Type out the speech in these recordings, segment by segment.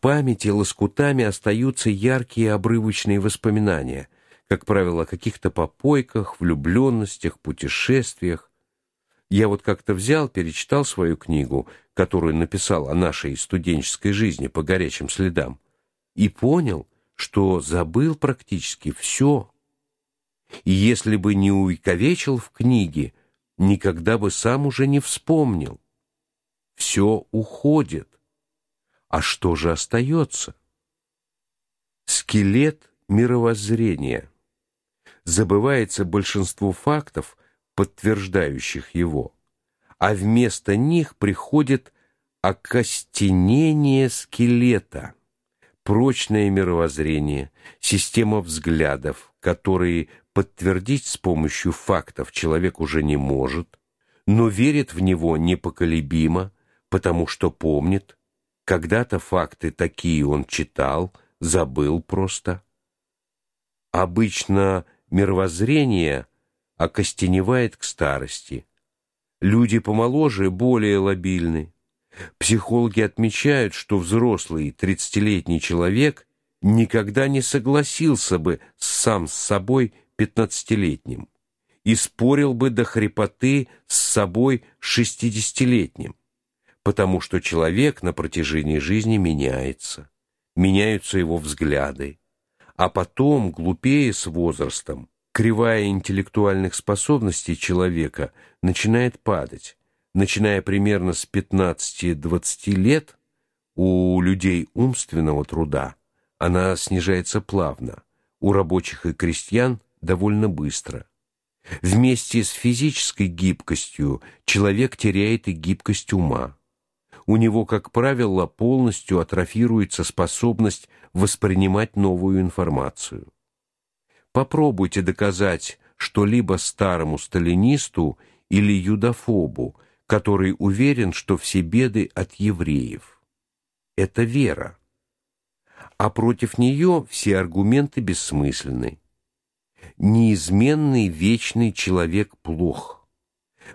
памяти лоскутами остаются яркие обрывочные воспоминания, как правило, о каких-то попойках, влюбленностях, путешествиях. Я вот как-то взял, перечитал свою книгу, которую написал о нашей студенческой жизни по горячим следам, и понял, что забыл практически все. И если бы не увековечил в книге, никогда бы сам уже не вспомнил. Все уходит. А что же остается? Скелет мировоззрения. Забывается большинство фактов, подтверждающих его, а вместо них приходит окостенение скелета, прочное мировоззрение, система взглядов, которые подтвердить с помощью фактов человек уже не может, но верит в него непоколебимо, потому что помнит, когда-то факты такие он читал, забыл просто. Обычно мировоззрение окостеневает к старости. Люди помоложе более лобильны. Психологи отмечают, что взрослый тридцатилетний человек никогда не согласился бы сам с собой пятнадцатилетним и спорил бы до хрипоты с собой шестидесятилетним потому что человек на протяжении жизни меняется, меняются его взгляды, а потом, глупее с возрастом, кривая интеллектуальных способностей человека начинает падать. Начиная примерно с 15-20 лет у людей умственного труда она снижается плавно, у рабочих и крестьян довольно быстро. Вместе с физической гибкостью человек теряет и гибкость ума у него, как правило, полностью атрофируется способность воспринимать новую информацию. Попробуйте доказать что-либо старому сталинисту или юдофобу, который уверен, что все беды от евреев. Это вера. А против нее все аргументы бессмысленны. Неизменный вечный человек плох.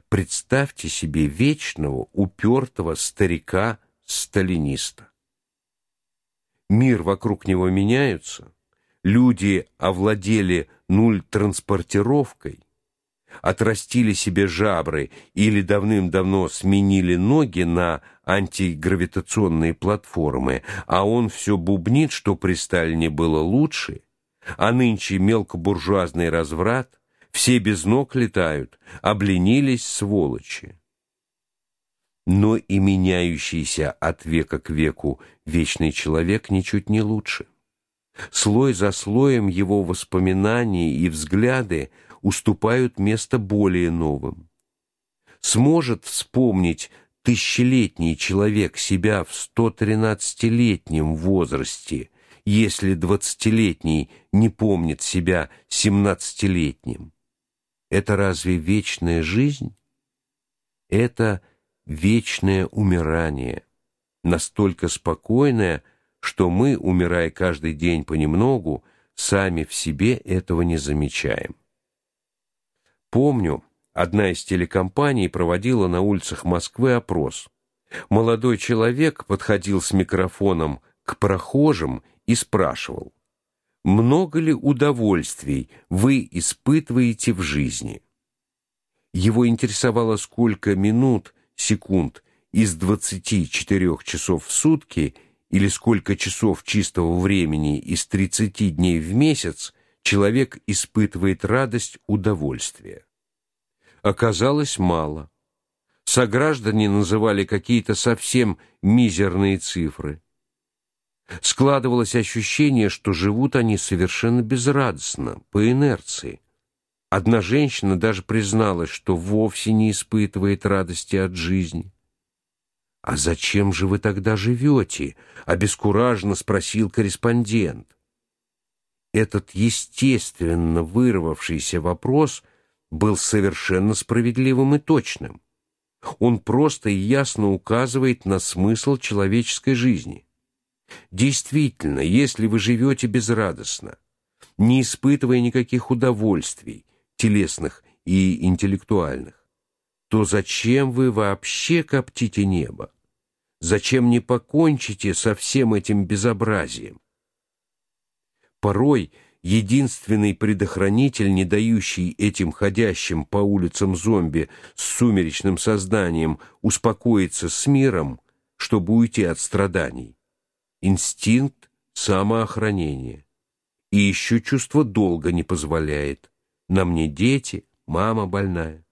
Представьте себе вечного, упертого старика-сталиниста. Мир вокруг него меняется, люди овладели нуль-транспортировкой, отрастили себе жабры или давным-давно сменили ноги на антигравитационные платформы, а он все бубнит, что при Сталине было лучше, а нынче мелкобуржуазный разврат – все без ног летают, обленились сволочи. Но и меняющийся от века к веку вечный человек ничуть не лучше. Слой за слоем его воспоминания и взгляды уступают место более новым. Сможет вспомнить тысячелетний человек себя в 113-летнем возрасте, если двадцатилетний не помнит себя семнадцатилетним? Это разве вечная жизнь? Это вечное умирание, настолько спокойное, что мы, умирая каждый день понемногу, сами в себе этого не замечаем. Помню, одна из телекомпаний проводила на улицах Москвы опрос. Молодой человек подходил с микрофоном к прохожим и спрашивал: много ли удовольствий вы испытываете в жизни? Его интересовало, сколько минут, секунд из 24 часов в сутки или сколько часов чистого времени из 30 дней в месяц человек испытывает радость, удовольствие. Оказалось мало. Сограждане называли какие-то совсем мизерные цифры. Складывалось ощущение, что живут они совершенно безрадостно, по инерции. Одна женщина даже призналась, что вовсе не испытывает радости от жизни. А зачем же вы тогда живете? обескураженно спросил корреспондент. Этот естественно вырвавшийся вопрос был совершенно справедливым и точным. Он просто и ясно указывает на смысл человеческой жизни. Действительно, если вы живете безрадостно, не испытывая никаких удовольствий, телесных и интеллектуальных, то зачем вы вообще коптите небо? Зачем не покончите со всем этим безобразием? Порой единственный предохранитель, не дающий этим ходящим по улицам зомби с сумеречным созданием успокоиться с миром, чтобы уйти от страданий. Инстинкт самоохранения. И еще чувство долга не позволяет. На мне дети, мама больная.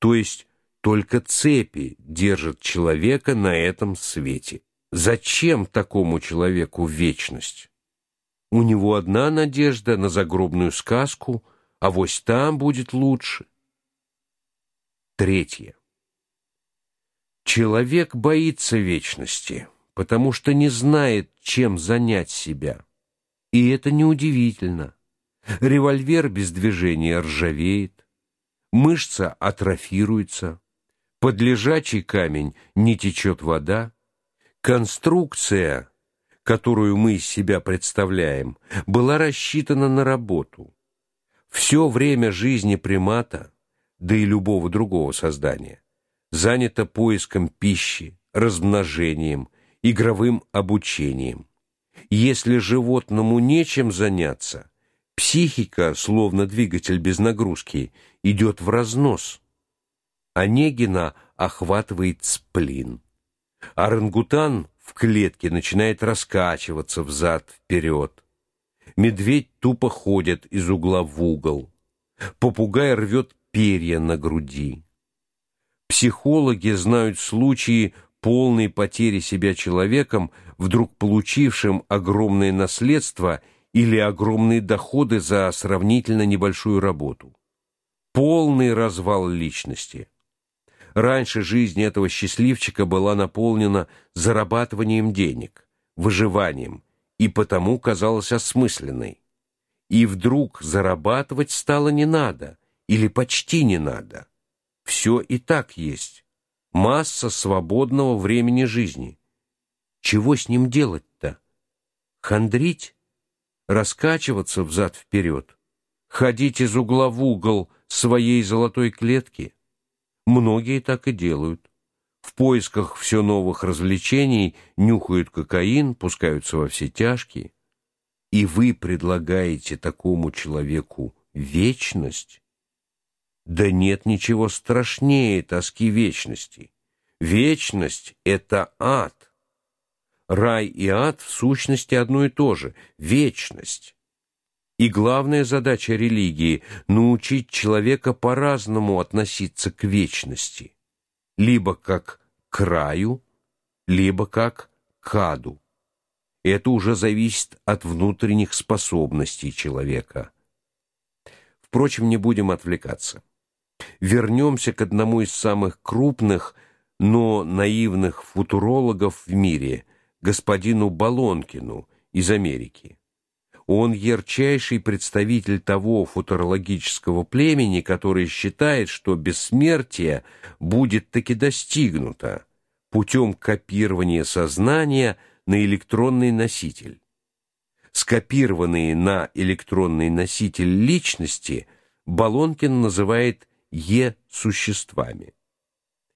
То есть только цепи держат человека на этом свете. Зачем такому человеку вечность? У него одна надежда на загробную сказку, а вось там будет лучше. Третье. Человек боится вечности, потому что не знает, чем занять себя. И это неудивительно. Револьвер без движения ржавеет, мышца атрофируется, под лежачий камень не течет вода, конструкция которую мы из себя представляем, была рассчитана на работу. Все время жизни примата, да и любого другого создания, занято поиском пищи, размножением, игровым обучением. Если животному нечем заняться, психика, словно двигатель без нагрузки, идет в разнос. Онегина охватывает сплин. Орангутан в клетке начинает раскачиваться взад вперед. Медведь тупо ходит из угла в угол. Попугай рвет перья на груди. Психологи знают случаи полной потери себя человеком, вдруг получившим огромное наследство или огромные доходы за сравнительно небольшую работу. Полный развал личности. Раньше жизнь этого счастливчика была наполнена зарабатыванием денег, выживанием, и потому казалась осмысленной. И вдруг зарабатывать стало не надо или почти не надо. Все и так есть. Масса свободного времени жизни. Чего с ним делать-то? Хандрить? Раскачиваться взад вперед? Ходить из угла в угол своей золотой клетки? Многие так и делают. В поисках все новых развлечений нюхают кокаин, пускаются во все тяжкие. И вы предлагаете такому человеку вечность? Да нет ничего страшнее тоски вечности. Вечность это ад. Рай и ад в сущности одно и то же вечность. И главная задача религии научить человека по-разному относиться к вечности, либо как к раю, либо как к аду. Это уже зависит от внутренних способностей человека. Впрочем, не будем отвлекаться. Вернемся к одному из самых крупных, но наивных футурологов в мире, господину Балонкину из Америки. Он ярчайший представитель того футурологического племени, которое считает, что бессмертие будет таки достигнуто путем копирования сознания на электронный носитель. Скопированные на электронный носитель личности Балонкин называет е-существами.